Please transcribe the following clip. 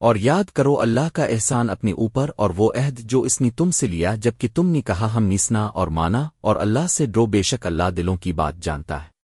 اور یاد کرو اللہ کا احسان اپنے اوپر اور وہ عہد جو اس نے تم سے لیا جبکہ تم نے کہا ہم نیسنا اور مانا اور اللہ سے ڈرو بے شک اللہ دلوں کی بات جانتا ہے۔